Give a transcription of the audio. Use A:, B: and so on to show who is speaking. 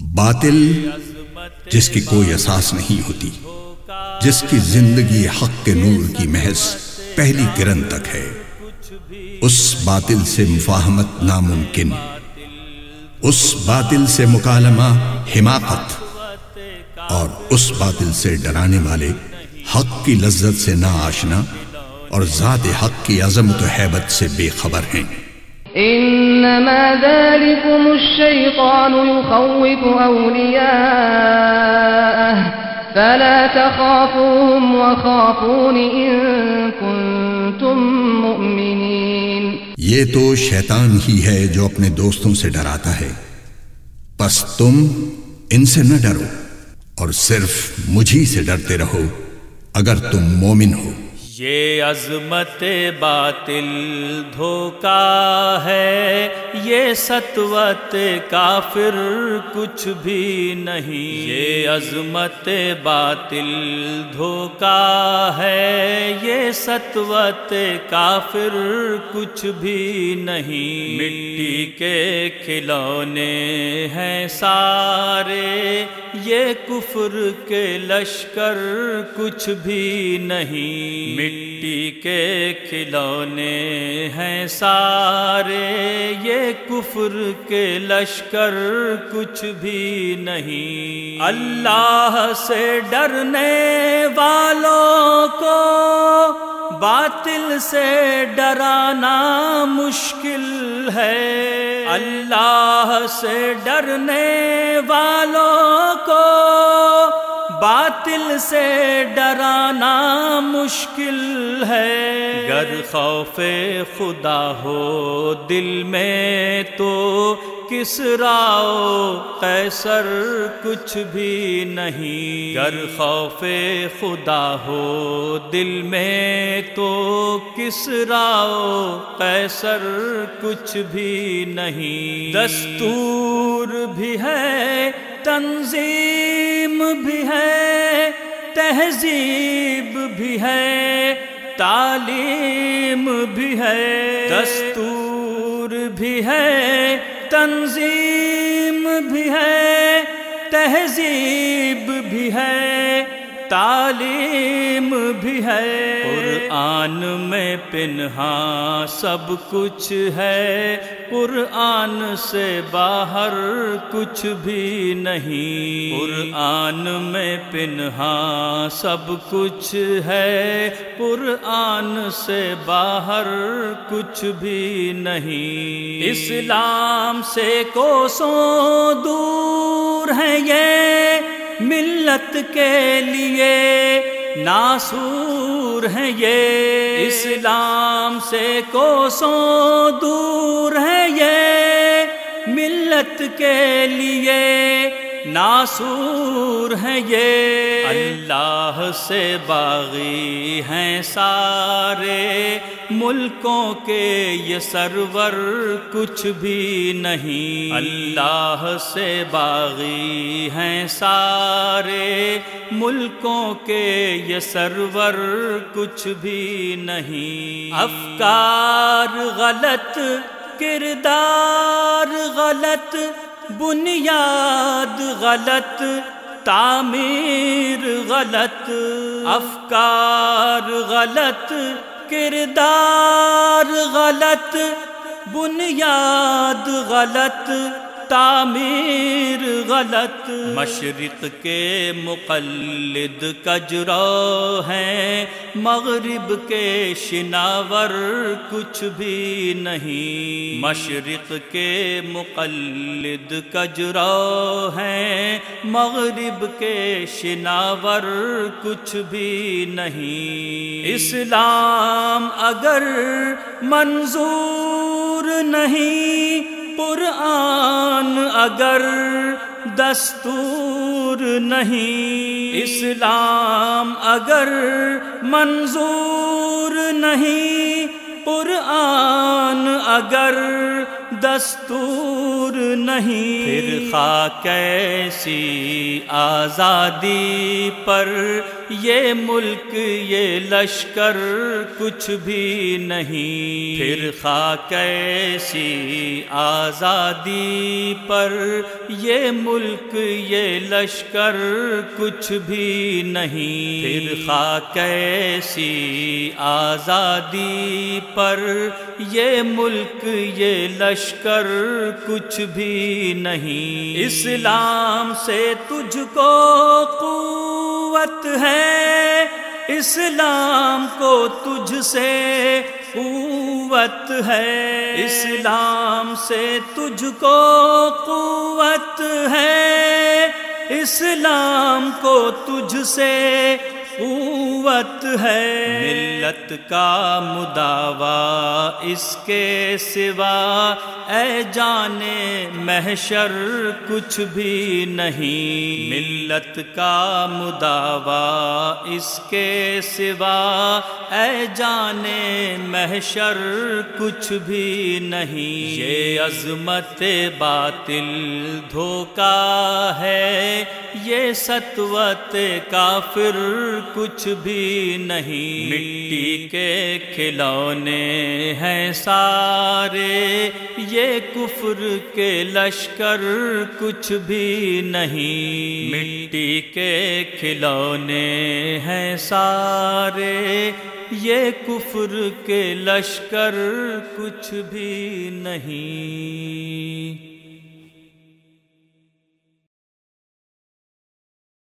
A: باطل جس کی کوئی اساس نہیں ہوتی، جس کی زندگی حق کے نور کی محض پہلی کرن تک ہے۔ اس باطل سے مفاہمت ناممکن، اس باطل سے مکالمہ حماقت، اور اس باطل سے ڈرانے والے حق کی لذت سے نا آشنا اور ذات حق کی عظمت و حیبت سے بے خبر ہیں۔
B: انما ذلكم الشيطان يخوف اولياءه فلا تخافوهم وخافون ان كنتم مؤمنين.
A: یہ تو شیطان ہی ہے جو اپنے دوستوں سے ڈراتا ہے۔ پس تم ان سے نہ ڈرو اور صرف مجھی سے ڈرتے رہو اگر تم مومن ہو۔
C: یہ عظمت باطل دھوکا ہے یہ ستوت کافر کچھ بھی نہیں۔ یہ عظمت باطل دھوکا ہے یہ ستوت کافر کچھ بھی نہیں۔ مٹی کے کھلونے ہیں سارے یہ کفر کے لشکر کچھ بھی نہیں۔ مٹی کے کھلونے ہیں سارے۔ یہ کفر کے لشکر کچھ بھی نہیں۔ اللہ سے ڈرنے والوں کو باطل سے ڈرانا مشکل ہے۔ اللہ سے ڈرنے والوں کو باطل سے ڈرانا مشکل ہے۔ گر خوف خدا ہو دل میں تو کس راؤ؟ قیصر کچھ بھی نہیں۔ گر خوف خدا ہو دل میں تو کس راؤ؟ قیصر کچھ بھی نہیں۔ دستور بھی ہے تنظیم بھی ہے۔ تہذیب بھی ہے، تعلیم بھی ہے، دستور بھی ہے، تنظیم بھی ہے، تہذیب بھی ہے۔ تعلیم بھی ہے۔ قرآن میں پنہا سب کچھ ہے۔ قرآن سے باہر کچھ بھی نہیں۔ قرآن میں پنہا سب کچھ ہے۔ قرآن سے باہر کچھ بھی نہیں۔ اسلام سے کوسوں دور ہے یہ۔ ملت کے لیے ناسور ہیں یہ۔ اسلام سے کوسوں دور ہے یہ۔ ملت کے لیے ناسور ہیں یہ۔ اللہ سے باغی ہیں سارے۔ ملکوں کے یہ سرور کچھ بھی نہیں۔ اللہ سے باغی ہیں سارے۔ ملکوں کے یہ سرور کچھ بھی نہیں۔ افکار غلط، کردار غلط، بنیاد غلط، تعمیر غلط۔ افکار غلط کردار غلط بنیاد غلط تعمیر غلط۔ مشرق کے مقلد کجرو ہیں مغرب کے شناور کچھ بھی نہیں۔ مشرق کے مقلد کجرو ہیں مغرب کے شناور کچھ بھی نہیں۔ اسلام اگر منظور نہیں، قرآن اگر دستور نہیں۔ اسلام اگر منظور نہیں قرآن اگر دستور نہیں۔ پھر خا کیسی آزادی پر یہ ملک، یہ لشکر کچھ بھی نہیں۔ پھر خا کیسی آزادی پر یہ ملک، یہ لشکر کچھ بھی نہیں۔ پھر خا کیسی آزادی پر یہ ملک، یہ لشکر لشکر کچھ بھی نہیں۔ اسلام سے تجھ کو قوت ہے۔ اسلام کو تجھ سے قوت ہے۔ اسلام سے تجھ کو قوت ہے۔ اسلام کو تجھ سے قوت ہے۔ ملت کا مداوا اس کے سوا۔ اے جانے محشر، کچھ بھی نہیں۔ ملت کا مداوا اس کے سوا۔ اے جانے محشر، کچھ بھی نہیں۔ یہ عظمت باطل دھوکا ہے۔ یہ ستوت کافر کچھ بھی نہیں۔ مٹی کے کھلونے ہیں سارے۔ یہ کفر کے لشکر کچھ بھی نہیں۔ مٹی کے کھلونے ہیں سارے۔ یہ کفر کے لشکر کچھ بھی نہیں۔